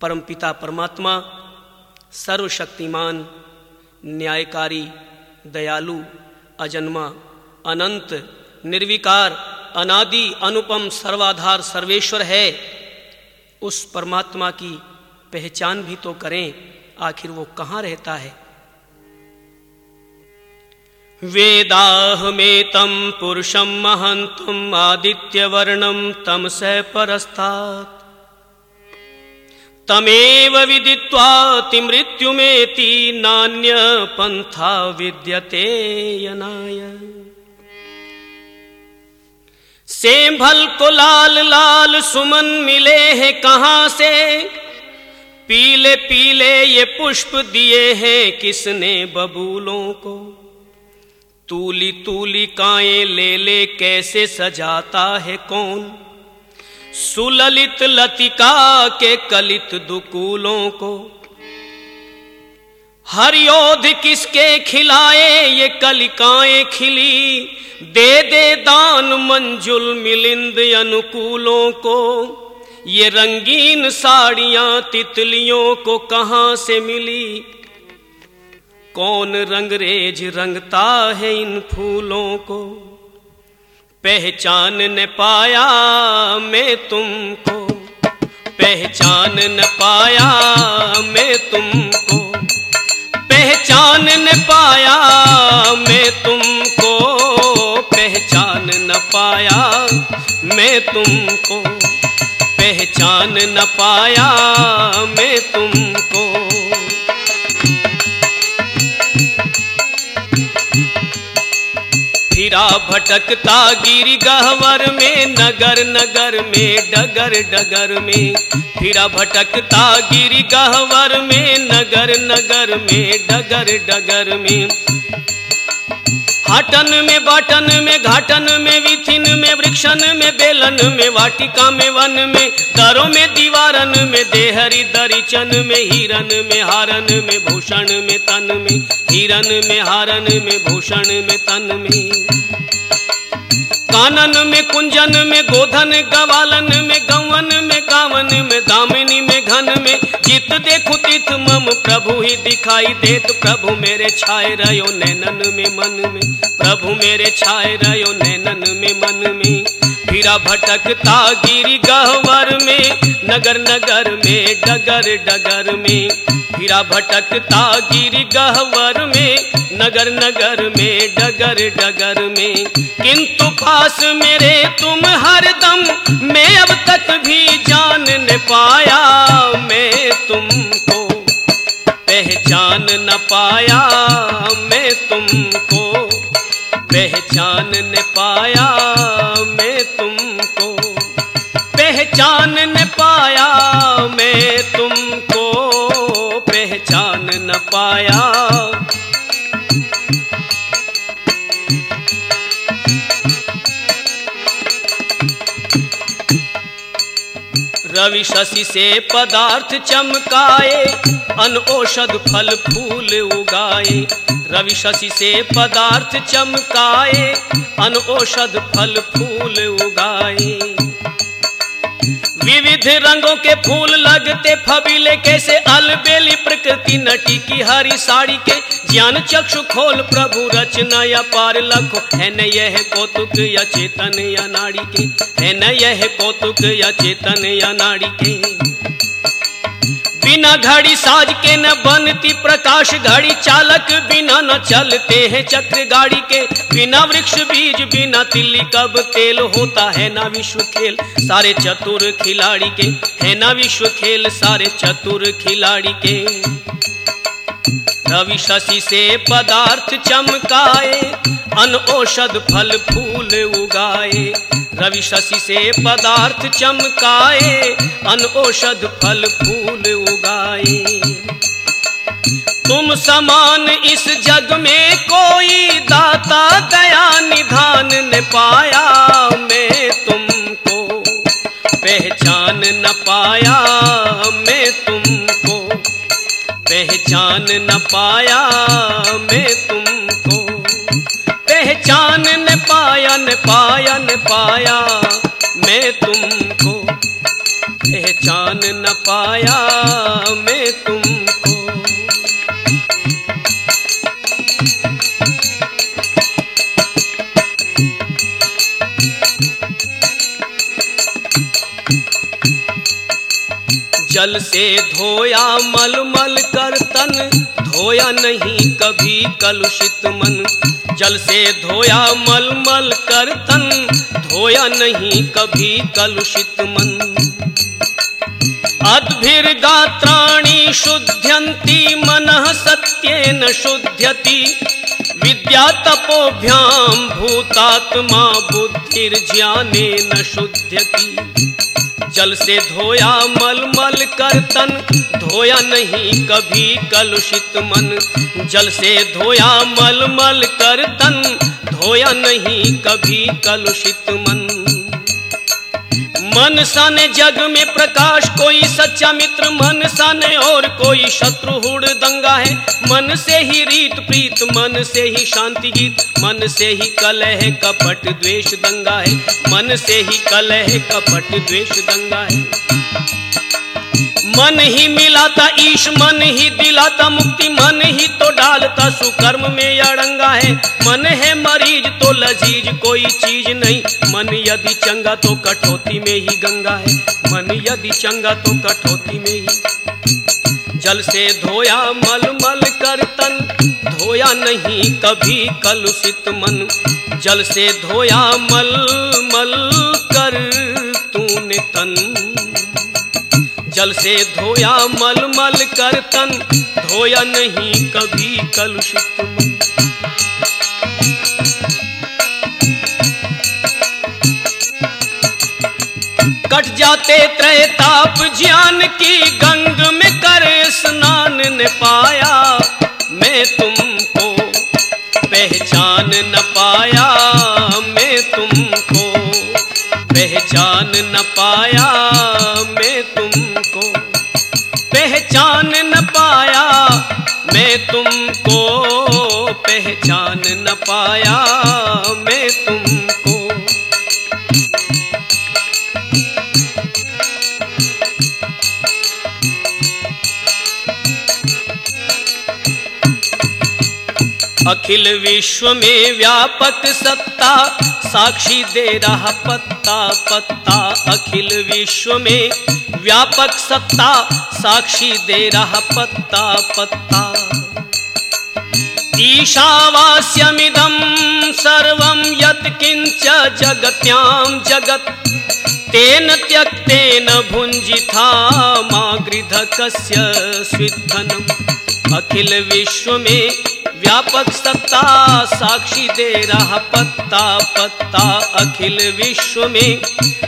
परमपिता परमात्मा, सर्वशक्तिमान, न्यायकारी, दयालु, अजन्मा, अनंत, निर्विकार, अनादि, अनुपम, सर्वाधार, सर्वेश्वर है। उस परमात्मा की पहचान भी तो करें, आखिर वो कहाँ रहता है? वेदाहमेतं पुरुषं महन्तम् आदित्यवर्णं तम स परस्तात्। तमेव विदित्वाति मृत्युमेति नान्य पंथा विद्यते यनाय। सेम्भल को लाल लाल सुमन मिले हैं कहाँ से? पीले पीले ये पुष्प दिए हैं किसने बबूलों को? तूली तूली काए ले ले कैसे सजाता है कौन? सुललित लतिका के कलित दुकूलों को। हर योध किसके खिलाए ये कलिकाएँ खिली। दे दे दान मंजुल मिलिंद अनुकूलों को। ये रंगीन साड़ियाँ तितलियों को कहाँ से मिली? कौन रंगरेज रंगता है इन फूलों को? पहचान न पाया मैं तुमको। पहचान न पाया मैं तुमको। पहचान न पाया मैं तुमको। पहचान न पाया मैं तुमको। पहचान न पाया मैं तुमको। फिरा भटकता गिर गहवर में, नगर नगर में, डगर डगर में। फिरा भटकता गिर गहवर में, नगर नगर में, डगर डगर में। हाटन में बाटन में, घाटन में, विथिन में, वृक्षन में, बेलन में, वाटिका में, वन में, दरों में, दीवारन में, देहरी दरिचन में, हिरन में, हारन में, भूषण में, तन में, हिरन में, हारन में, भूषण में, तन में। कानन में, कुंजन में, गोधन गवालन में, गवन में, गावन में, दामिनी में, घन में, जित प्रभु ही दिखाई देत प्रभु मेरे छाए रहो नैनन में मन में। प्रभु मेरे छाए रहो नैनन में मन में। फिरा भटकता गिरी गहवर में, नगर नगर में, डगर डगर में। फिरा भटकता गिरी गहवर में, नगर नगर में, डगर डगर में। किंतु पास मेरे तुम हरदम मैं अब तक भी जान न पाया मैं तुमको। पहचान न पाया मैं तुमको। पहचान न पाया मैं तुमको। पहचान न पाया मैं तुमको। पहचान न पाया। रवि शशि से पदार्थ चमकाए अन औषध फल फूल उगाए। रवि शशि से पदार्थ चमकाए। अन औषध फल फूल उगाए। विविध रंगों के फूल लगते फबीले कैसे? अलबेली प्रकृति नटी की हरी साड़ी के। ज्ञान चक्षु खोल प्रभु रचना या पार लखो। है न यह कौतुक या चेतन या नाड़ी के? है न यह कौतुक या चेतन या नाड़ी के? बिना घड़ी साज के न बनती प्रकाश घड़ी, चालक बिना न चलते हैं चक्र गाड़ी के। बिना वृक्ष बीज, बिना तिल्ली कब तेल होता है ना विश्व खेल? सारे चतुर खिलाड़ी के, है ना विश्व खेल? सारे चतुर खिलाड़ी के। रवि शशि से पदार्थ चमकाए, अन औषध फल फूल उगाए। रवि शशि से पदार्थ चमकाए अन औषध फल फूल उगाए। तुम समान इस जग में कोई दाता दया निधान न पाया, मैं तुमको पहचान न पाया, मैं तुमको पहचान न पाया, मैं तुमको। पहचान न पाया मैं तुमको। जल से धोया मल मल कर तन धोया नहीं कभी कलुषित मन। जल से धोया मल मल कर तन धोया नहीं कभी कलुषित मन। अद्भिर्गात्राणि शुद्ध्यन्ति मनः सत्येन शुद्ध्यति विद्या तपोभ्याम भूतात्मा बुद्धिर्ज्ञानेन शुध्यति। जल से धोया मल मल कर तन, धोया नहीं कभी कलुषित मन। जल से धोया मल मल कर तन, धोया नहीं कभी कलुषित मन। मन साने जग में प्रकाश, कोई सच्चा मित्र मन साने और कोई शत्रु। हुड़ दंगा है, मन से ही रीत, प्रीत, मन से ही शांति गीत, मन से ही कलह, कपट, द्वेष, दंगा है। मन से ही कलह, कपट, द्वेष, दंगा है। मन ही मिलाता, ईश मन ही दिलाता, मुक्ति मन ही तो डालता, सुकर्म में अड़ंगा है। मन है मरीज़ तो लजीज, कोई चीज़ नहीं। मन यदि चंगा तो कठोती में ही गंगा है। मन यदि चंगा तो कठोती में ही। जल से धोया मल मल कर तन, धोया नहीं कभी कलुषित मन। जल से धोया मल मल कर तूने तन। जल से धोया मल मल कर तन, धोया नहीं कभी कलुषित मन कट जाते त्रय ताप ज्ञान की गंग में कर स्नान न पाया, मैं तुमको पहचान न पाया, मैं तुमको पहचान न पाया। पाया मैं तुमको। अखिल विश्व में व्यापक सत्ता, साक्षी दे रहा पत्ता पत्ता। अखिल विश्व में व्यापक सत्ता, साक्षी दे रहा पत्ता पत्ता। ईशावास्यमिदं सर्वं यत्किञ्च जगत्यां जगत्। तेन त्यक्तेन भुञ्जिथा मा गृधकस्य स्विद्धनम् अखिल विश्व में व्यापक सत्ता साक्षी दे रहा पत्ता पत्ता। अखिल विश्व में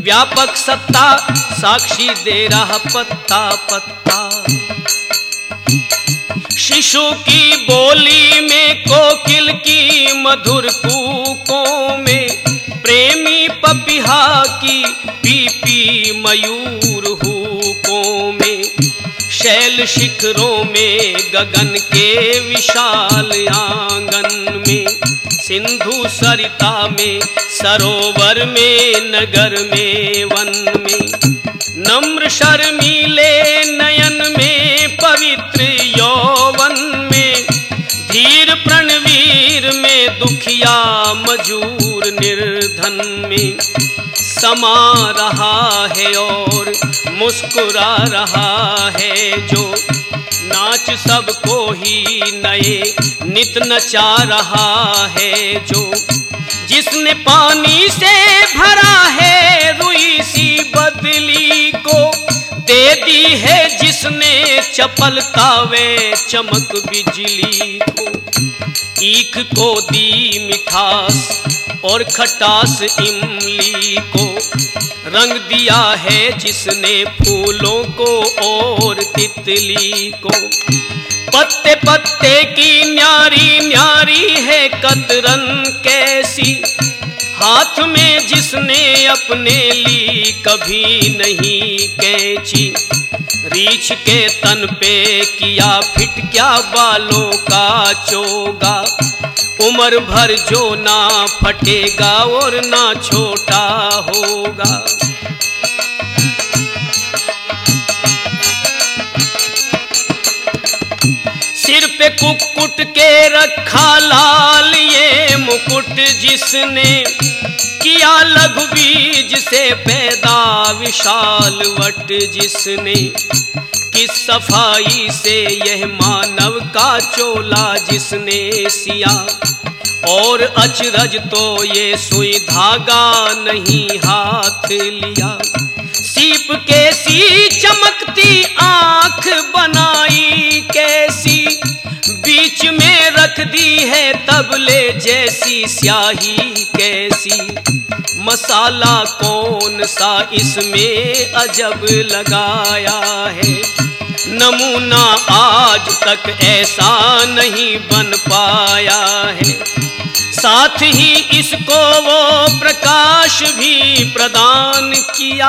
व्यापक सत्ता साक्षी दे रहा पत्ता पत्ता। शिशु की बोली में, कोकिल की मधुर कूकों में, प्रेमी पपिहा की पीपी मयूर हुकों में, शैल शिखरों में, गगन के विशाल आँगन में, सिंधु सरिता में, सरोवर में, नगर में, वन में, नम्र शर्मीले नयन में, पवित्र दुखिया मजूर निर्धन में समा रहा है और मुस्कुरा रहा है जो नाच सबको ही नए नित नचा रहा है जो जिसने पानी से भरा है रुई सी बदली को दे दी है जिसने चपलता वे चमक बिजली को। ईख को दी मिठास और खटास इमली को रंग दिया है जिसने फूलों को और तितली को। पत्ते पत्ते की न्यारी न्यारी है कतरन कैसी। हाथ में जिसने अपने ली कभी नहीं कैची। रीछ के तन पे किया फिट क्या बालों का चोगा। उम्र भर जो ना फटेगा और ना छोटा होगा। पे कुकुट के रखा लाल ये मुकुट जिसने किया लघु बीज से पैदा विशाल वट जिसने किस सफ़ाई से यह मानव का चोला जिसने सिया। और अचरज तो ये सुई धागा नहीं हाथ लिया। सीप कैसी चमकती आँख बनाई, कैसी बीच में रख दी है तबले जैसी स्याही कैसी। मसाला कौन सा इसमें अजब लगाया है? नमूना आज तक ऐसा नहीं बन पाया है। साथ ही इसको वो प्रकाश भी प्रदान किया।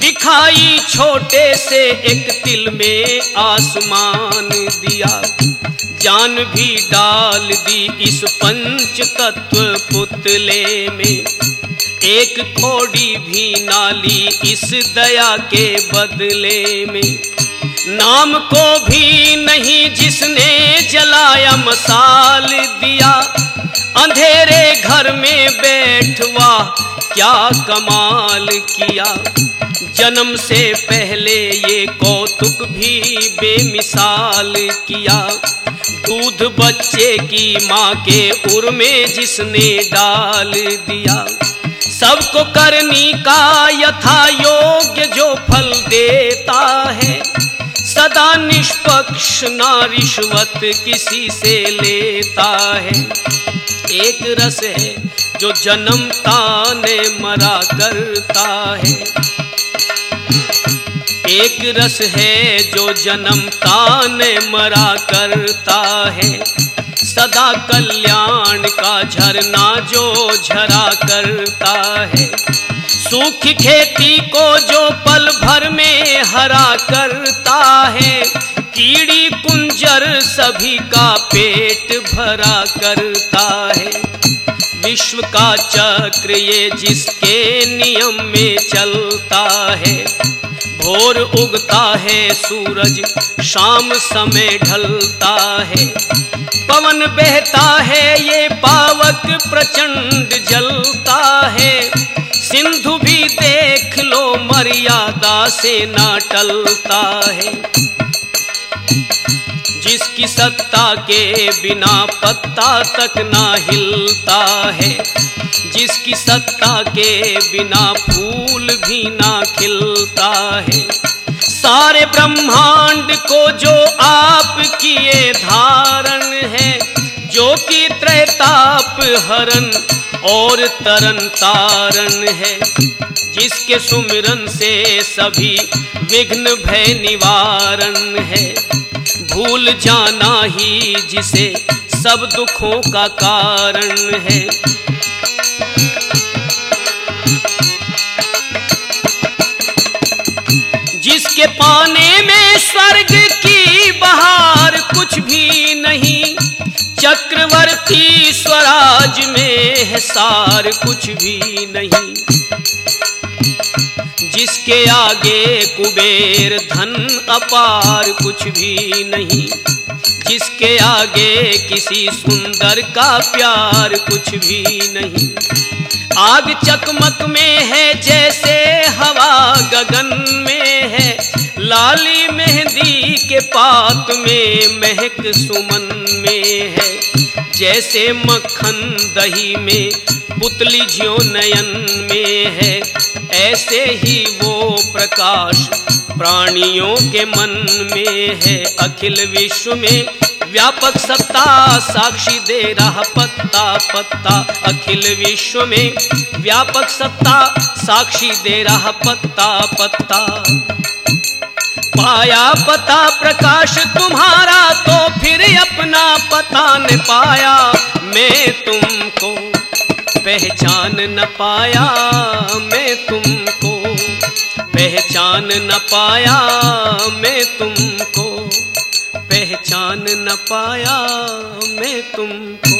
दिखाई छोटे से एक तिल में आसमान दिया। जान भी डाल दी इस पंच तत्व पुतले में। एक कोड़ी भी नाली इस दया के बदले में। नाम को भी नहीं जिसने जलाया, मसाल दिया। अंधेरे घर में बैठवा, क्या कमाल किया। जन्म से पहले ये कौतुक भी बेमिसाल किया। दूध बच्चे की माँ के उर में जिसने डाल दिया। सबको करनी का यथा योग्य जो फल देता है। सदा निष्पक्ष ना रिश्वत किसी से लेता है। एक रस है जो जन्मता ने मरा करता है। एक रस है जो जन्मता ने मरा करता है। सदा कल्याण का झरना जो झरा करता है। सूखी खेती को जो पल भर में हरा करता है। कीड़ी कुंजर सभी का पेट भरा करता है। विश्व का चक्र ये जिसके नियम में चलता है। भोर उगता है सूरज, शाम समय ढलता है। पवन बहता है ये पावक प्रचंड जलता है। सिंधु भी देख लो मर्यादा से ना टलता है। जिसकी सत्ता के बिना पत्ता तक ना हिलता है। जिसकी सत्ता के बिना फूल भी ना खिलता है। सारे ब्रह्मांड को जो आप किए धारण है, जो कि त्रैताप हरण और तरन तारण है, जिसके सुमिरन से सभी विघ्न भय निवारण है। भूल जाना ही जिसे सब दुखों का कारण है। जिसके पाने में स्वर्ग की बहार कुछ भी नहीं, चक्रवर्ती स्वराज में सार कुछ भी नहीं। जिसके आगे कुबेर धन अपार कुछ भी नहीं। जिसके आगे किसी सुंदर का प्यार कुछ भी नहीं। आग चकमक में है जैसे हवा गगन लाली मेहंदी के पात में महक सुमन में है। जैसे मक्खन दही में पुतली ज्यो नयन में है। ऐसे ही वो प्रकाश प्राणियों के मन में है। अखिल विश्व में व्यापक सत्ता साक्षी दे रहा पत्ता पत्ता। अखिल विश्व में व्यापक सत्ता साक्षी दे रहा पत्ता पत्ता। पाया पता प्रकाश तुम्हारा तो फिर अपना पता न पाया। मैं तुमको पहचान न पाया, मैं तुमको पहचान न पाया, मैं तुमको पहचान न पाया, मैं तुमको